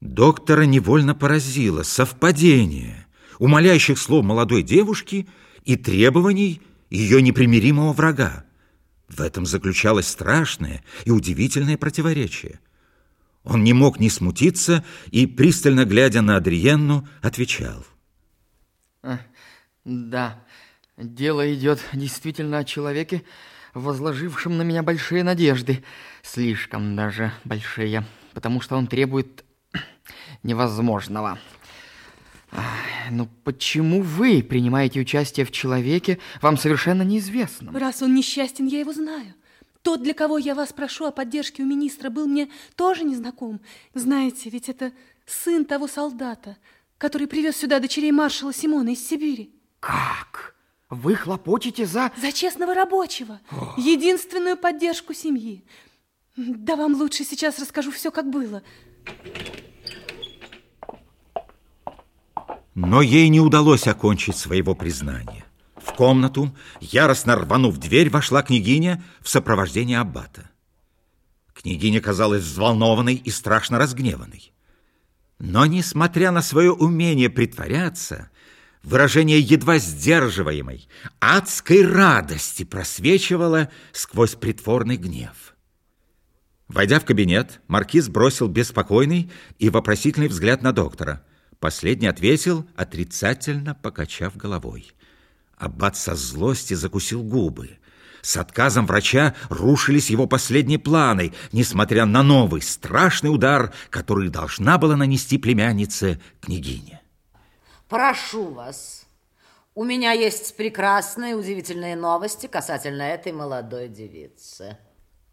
Доктора невольно поразило совпадение умоляющих слов молодой девушки и требований ее непримиримого врага. В этом заключалось страшное и удивительное противоречие. Он не мог не смутиться и, пристально глядя на Адриенну, отвечал. Да, дело идет действительно о человеке, возложившем на меня большие надежды. Слишком даже большие, потому что он требует невозможного. Ну почему вы принимаете участие в человеке, вам совершенно неизвестном? Раз он несчастен, я его знаю. Тот, для кого я вас прошу о поддержке у министра, был мне тоже незнаком. Знаете, ведь это сын того солдата, который привез сюда дочерей маршала Симона из Сибири. Как? Вы хлопочете за... За честного рабочего. О. Единственную поддержку семьи. Да вам лучше сейчас расскажу все, как было. Но ей не удалось окончить своего признания. В комнату, яростно рванув дверь, вошла княгиня в сопровождении аббата. Княгиня казалась взволнованной и страшно разгневанной. Но, несмотря на свое умение притворяться, выражение едва сдерживаемой, адской радости просвечивало сквозь притворный гнев. Войдя в кабинет, маркиз бросил беспокойный и вопросительный взгляд на доктора – Последний ответил, отрицательно покачав головой. Аббат со злости закусил губы. С отказом врача рушились его последние планы, несмотря на новый страшный удар, который должна была нанести племяннице княгине. Прошу вас, у меня есть прекрасные, удивительные новости касательно этой молодой девицы.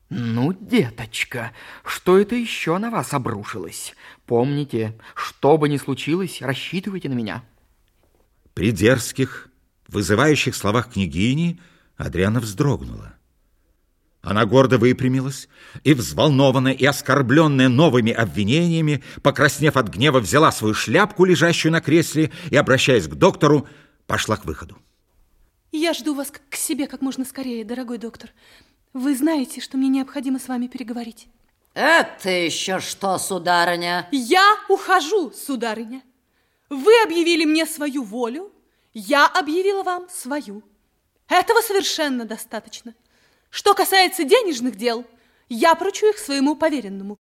Ну, деточка, что это еще на вас обрушилось? Помните, что бы ни случилось, рассчитывайте на меня. При дерзких, вызывающих словах княгини Адриана вздрогнула. Она гордо выпрямилась и, взволнованная и оскорбленная новыми обвинениями, покраснев от гнева, взяла свою шляпку, лежащую на кресле, и, обращаясь к доктору, пошла к выходу. Я жду вас к себе как можно скорее, дорогой доктор. Вы знаете, что мне необходимо с вами переговорить. Это еще что, сударыня? Я ухожу, сударыня. Вы объявили мне свою волю, я объявила вам свою. Этого совершенно достаточно. Что касается денежных дел, я поручу их своему поверенному.